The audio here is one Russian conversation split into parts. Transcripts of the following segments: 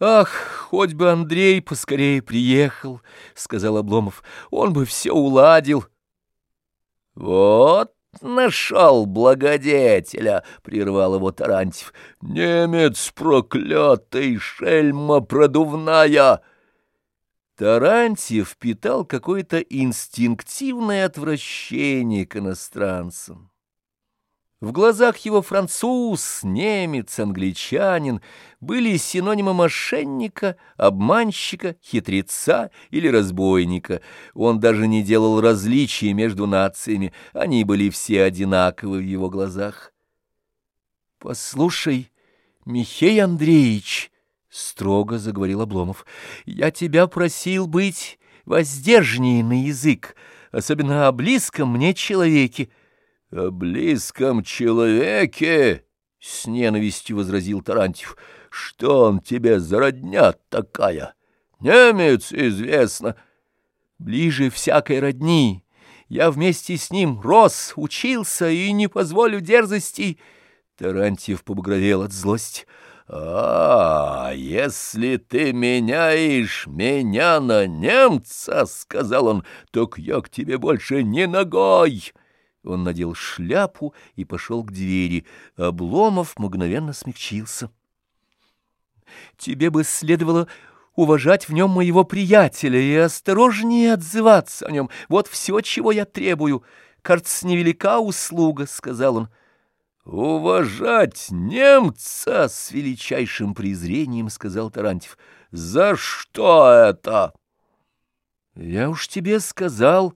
«Ах, хоть бы Андрей поскорее приехал», — сказал Обломов, — «он бы все уладил». «Вот нашел благодетеля», — прервал его Тарантьев. «Немец проклятый, шельма продувная!» Тарантьев питал какое-то инстинктивное отвращение к иностранцам. В глазах его француз, немец, англичанин были синонимы мошенника, обманщика, хитреца или разбойника. Он даже не делал различия между нациями, они были все одинаковы в его глазах. «Послушай, Михей Андреевич», — строго заговорил Обломов, — «я тебя просил быть воздержнее на язык, особенно о близком мне человеке». «О близком человеке!» — с ненавистью возразил Тарантьев. «Что он тебе за родня такая? Немец, известно!» «Ближе всякой родни. Я вместе с ним рос, учился и не позволю дерзости...» Тарантьев побагровел от злости. «А, если ты меняешь меня на немца, — сказал он, — так я к тебе больше не ногой!» Он надел шляпу и пошел к двери. Обломов мгновенно смягчился. «Тебе бы следовало уважать в нем моего приятеля и осторожнее отзываться о нем. Вот все, чего я требую. Кажется, невелика услуга», — сказал он. «Уважать немца!» — с величайшим презрением сказал Тарантьев. «За что это?» «Я уж тебе сказал...»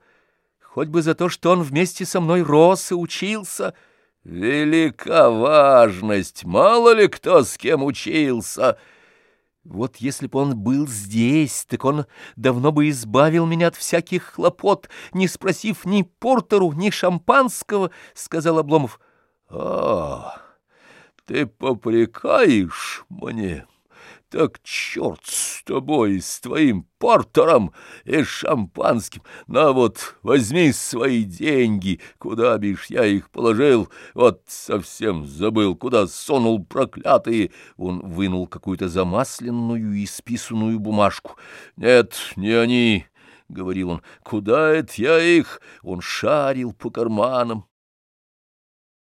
хоть бы за то, что он вместе со мной рос и учился. Велика важность, мало ли кто с кем учился. Вот если бы он был здесь, так он давно бы избавил меня от всяких хлопот, не спросив ни портеру, ни шампанского, — сказал Обломов. — А, ты попрекаешь мне? — так черт тобой, с твоим портером и шампанским. На вот, возьми свои деньги, куда бишь я их положил. Вот совсем забыл, куда сунул проклятые. Он вынул какую-то замасленную и списанную бумажку. Нет, не они, — говорил он, — куда это я их? Он шарил по карманам.